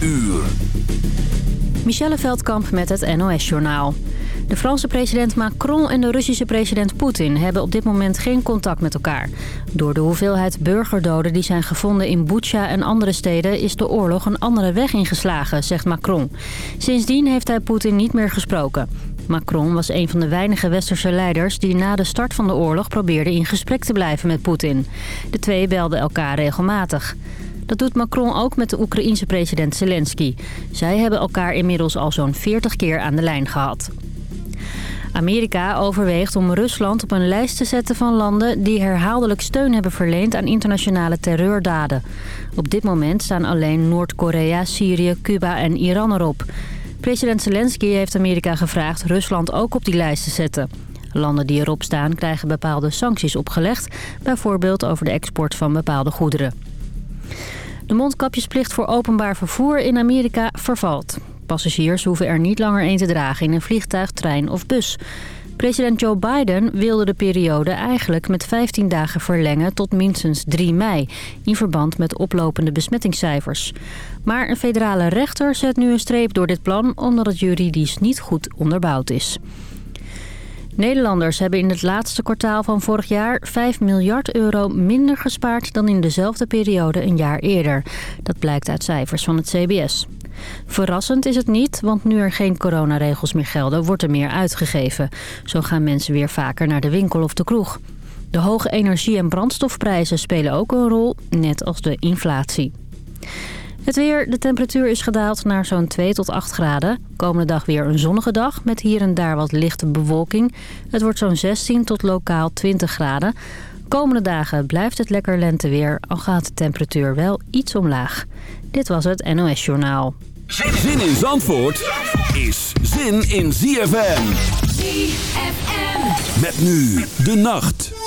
uur. Michelle Veldkamp met het NOS-journaal. De Franse president Macron en de Russische president Poetin hebben op dit moment geen contact met elkaar. Door de hoeveelheid burgerdoden die zijn gevonden in Bucha en andere steden is de oorlog een andere weg ingeslagen, zegt Macron. Sindsdien heeft hij Poetin niet meer gesproken. Macron was een van de weinige westerse leiders die na de start van de oorlog probeerden in gesprek te blijven met Poetin. De twee belden elkaar regelmatig. Dat doet Macron ook met de Oekraïense president Zelensky. Zij hebben elkaar inmiddels al zo'n 40 keer aan de lijn gehad. Amerika overweegt om Rusland op een lijst te zetten van landen... die herhaaldelijk steun hebben verleend aan internationale terreurdaden. Op dit moment staan alleen Noord-Korea, Syrië, Cuba en Iran erop. President Zelensky heeft Amerika gevraagd Rusland ook op die lijst te zetten. Landen die erop staan krijgen bepaalde sancties opgelegd... bijvoorbeeld over de export van bepaalde goederen. De mondkapjesplicht voor openbaar vervoer in Amerika vervalt. Passagiers hoeven er niet langer een te dragen in een vliegtuig, trein of bus. President Joe Biden wilde de periode eigenlijk met 15 dagen verlengen tot minstens 3 mei... in verband met oplopende besmettingscijfers. Maar een federale rechter zet nu een streep door dit plan... omdat het juridisch niet goed onderbouwd is. Nederlanders hebben in het laatste kwartaal van vorig jaar 5 miljard euro minder gespaard dan in dezelfde periode een jaar eerder. Dat blijkt uit cijfers van het CBS. Verrassend is het niet, want nu er geen coronaregels meer gelden, wordt er meer uitgegeven. Zo gaan mensen weer vaker naar de winkel of de kroeg. De hoge energie- en brandstofprijzen spelen ook een rol, net als de inflatie. Het weer, de temperatuur is gedaald naar zo'n 2 tot 8 graden. Komende dag weer een zonnige dag met hier en daar wat lichte bewolking. Het wordt zo'n 16 tot lokaal 20 graden. Komende dagen blijft het lekker lenteweer, al gaat de temperatuur wel iets omlaag. Dit was het NOS Journaal. Zin in Zandvoort is zin in ZFM. ZFM. Met nu de nacht.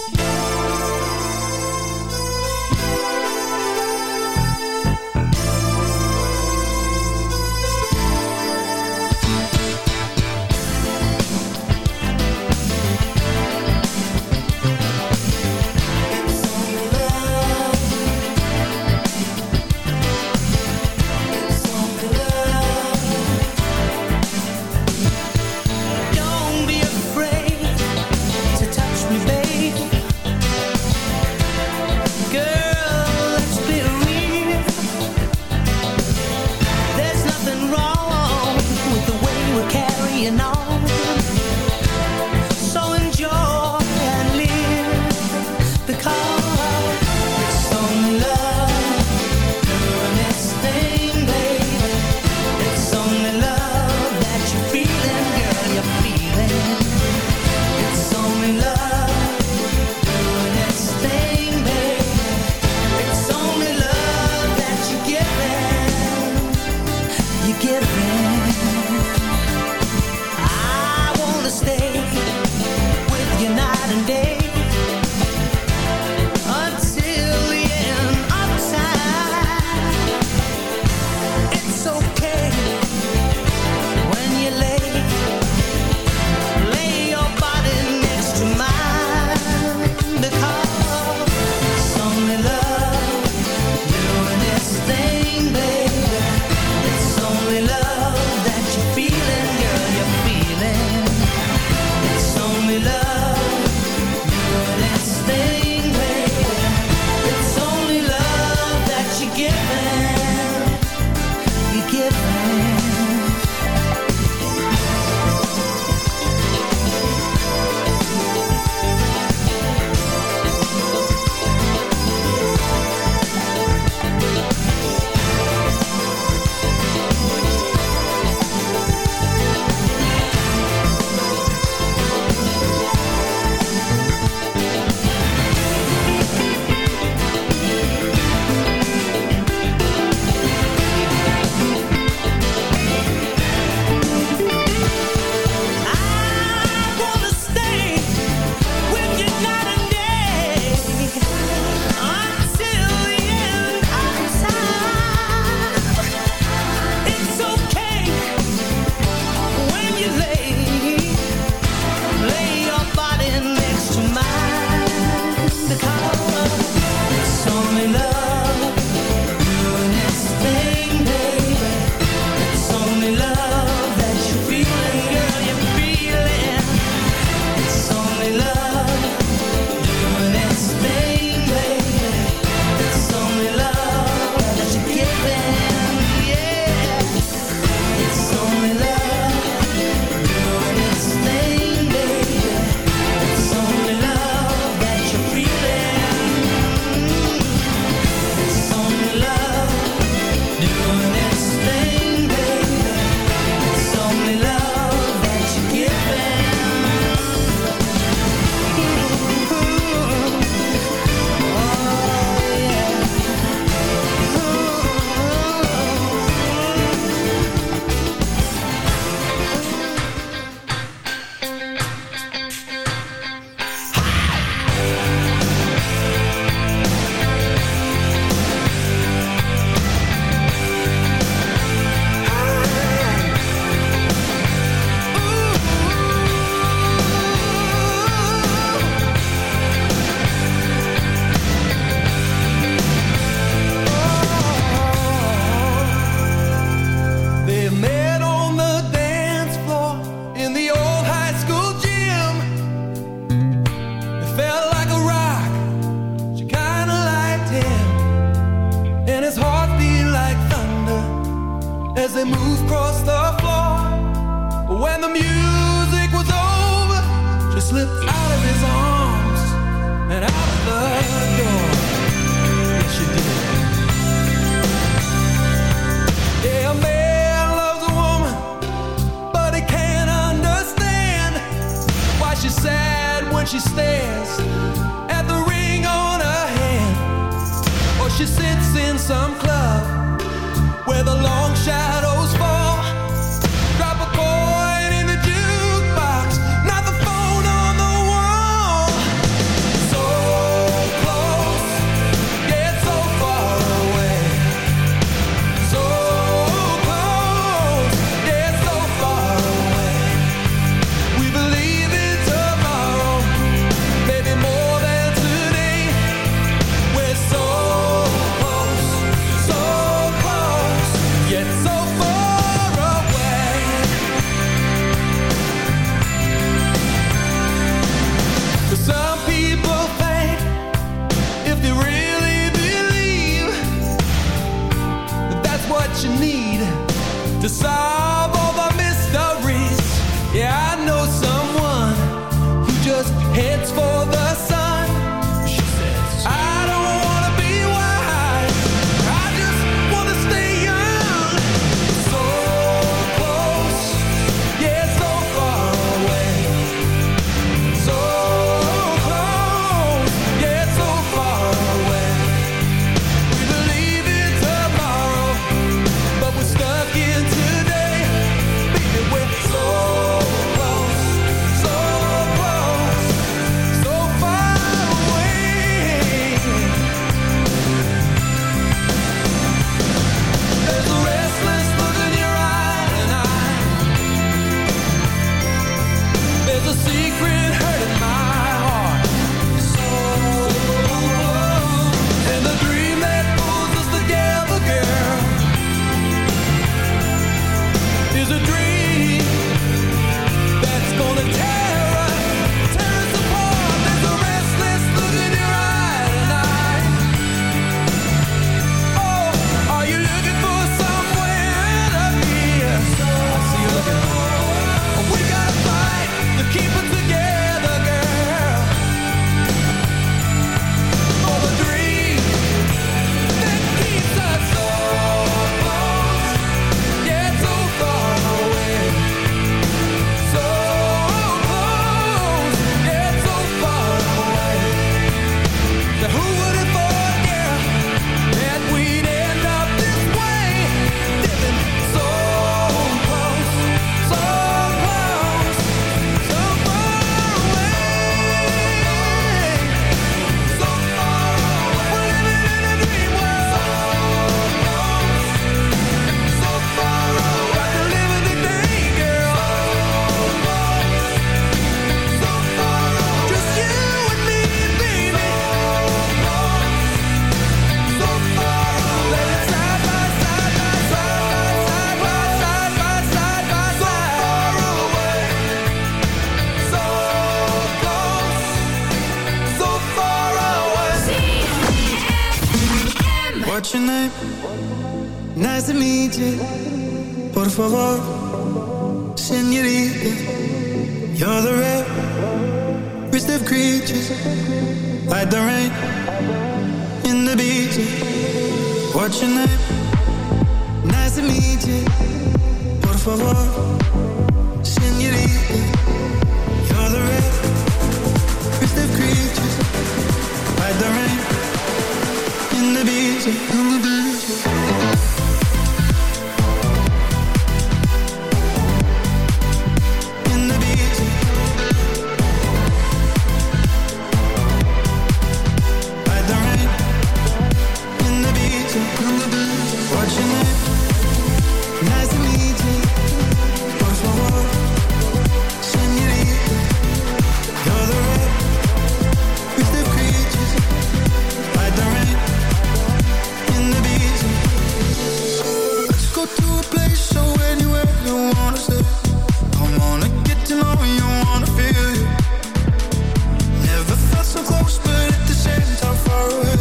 Por favor,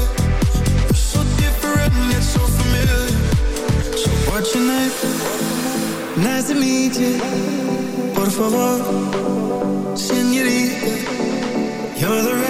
senorita. You're so different, and it's so familiar. So, what's your name? Nice to meet you. What if I you're the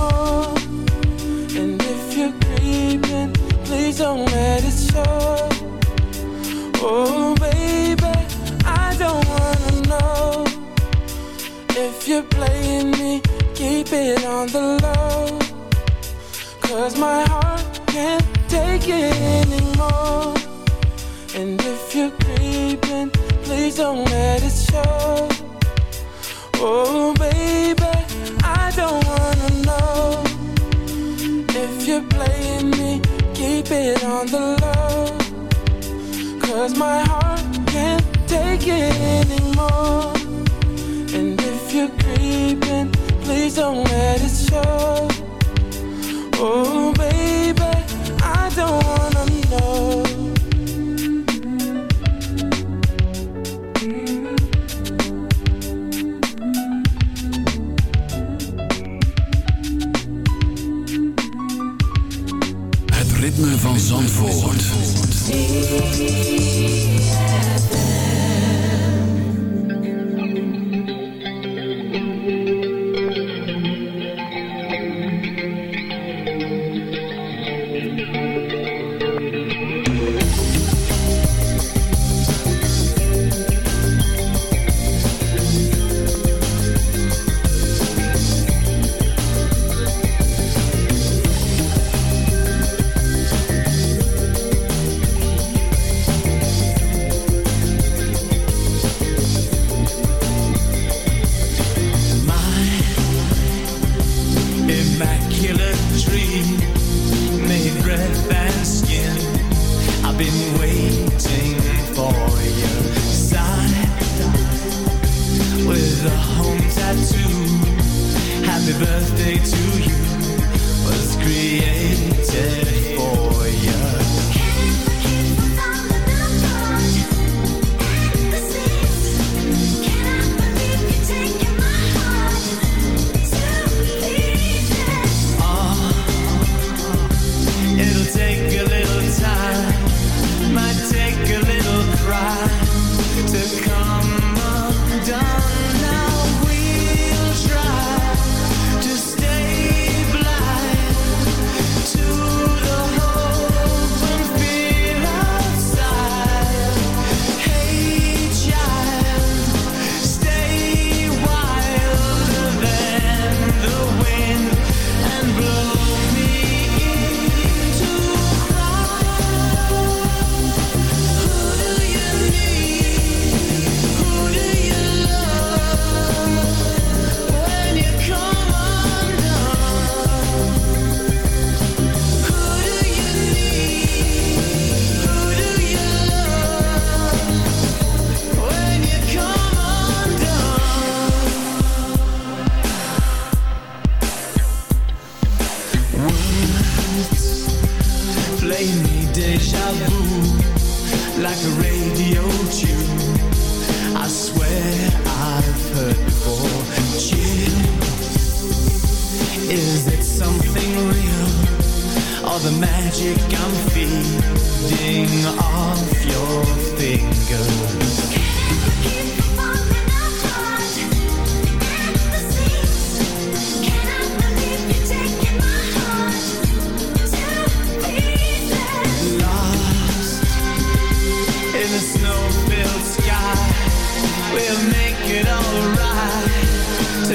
Please don't let it show. Oh, baby, I don't wanna know if you're playing me. Keep it on the low. Cause my heart can't take it anymore. And if you're creeping, please don't let it show. Oh, on the low. Cause my heart can't take it anymore. And if you're creeping, please don't let it show. Oh, baby,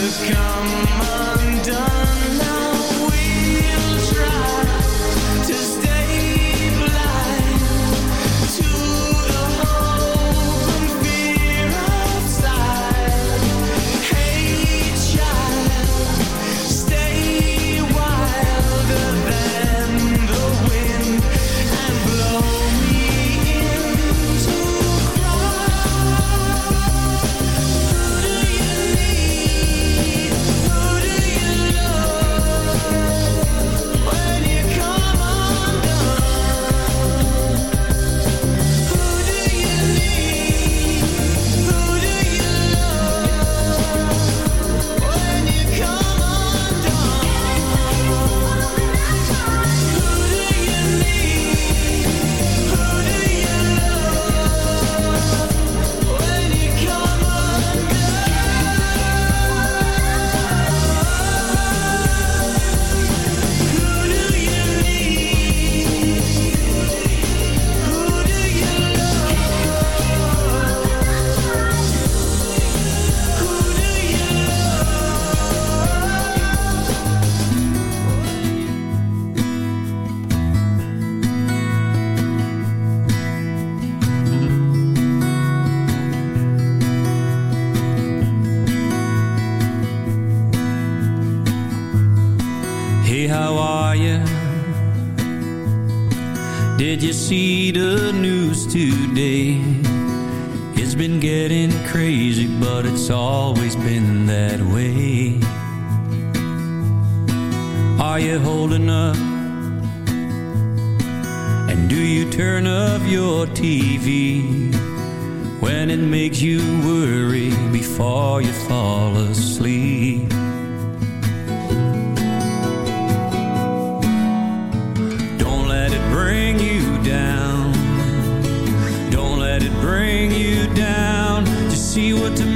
just come do you turn off your TV when it makes you worry before you fall asleep? Don't let it bring you down. Don't let it bring you down to see what tomorrow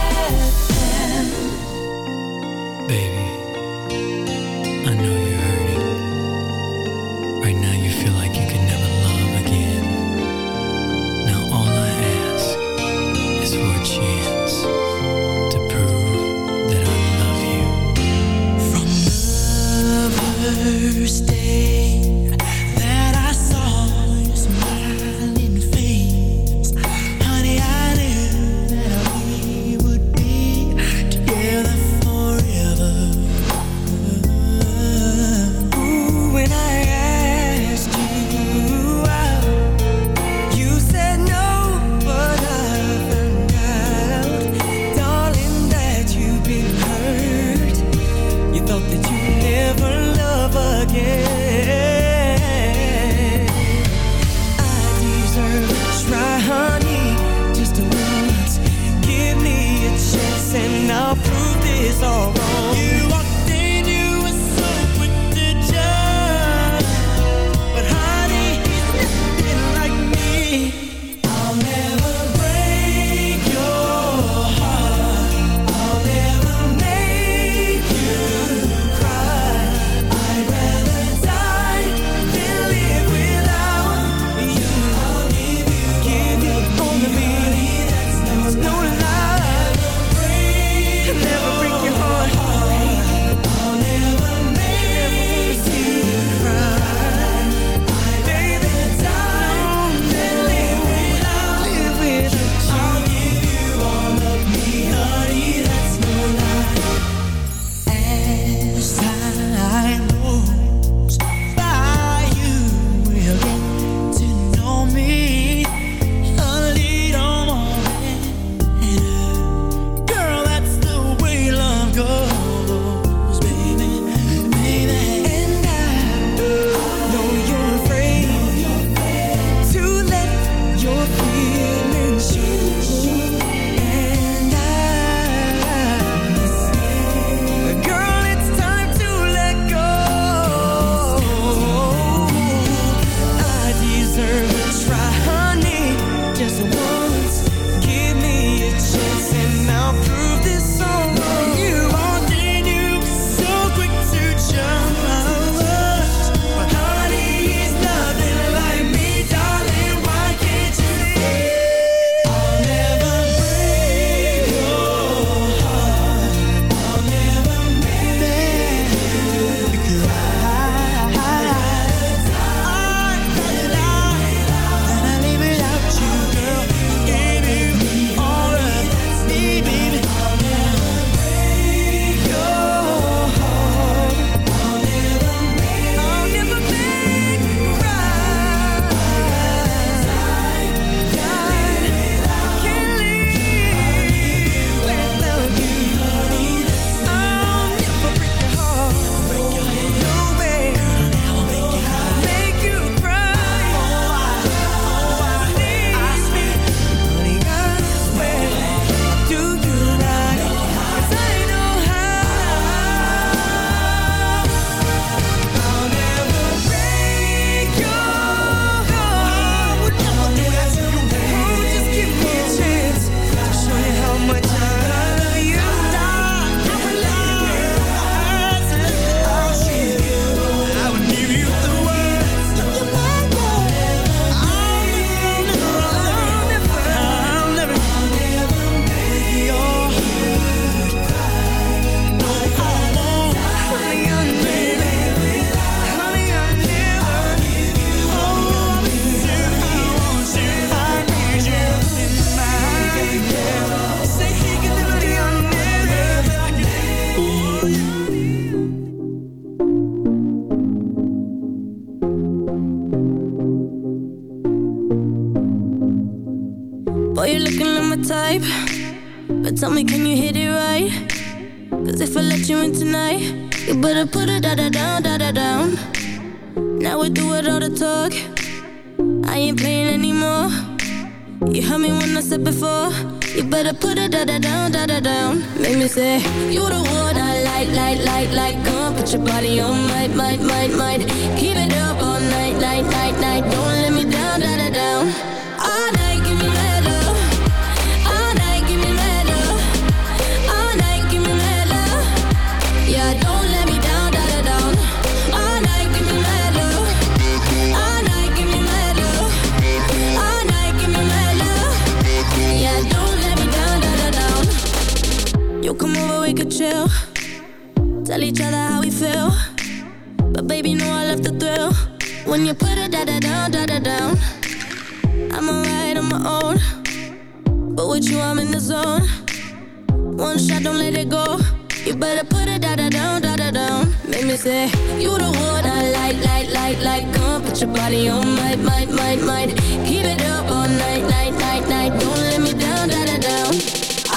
your body my, my, my, my. Keep it up all night, night, night, night. Don't let me down, down.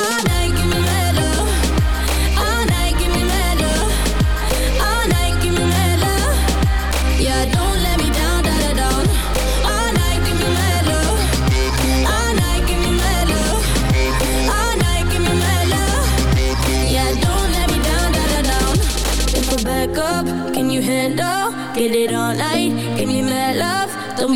All night, give me love. All night, give me love. All night, give me love. Yeah, don't let me down, down. All night, give me love. All night, give me love. All night, give me love. Yeah, don't let me down, down. If back up, can you handle? Get it all night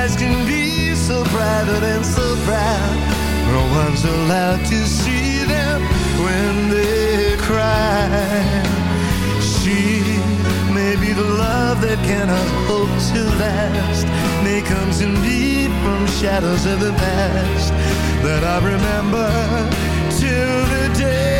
eyes can be so private and so proud. No one's allowed to see them when they cry. She may be the love that cannot hope to last. May comes indeed from shadows of the past that I remember till the day.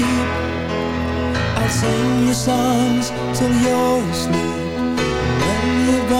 cheap. I'll sing your songs till you're asleep. When you've gone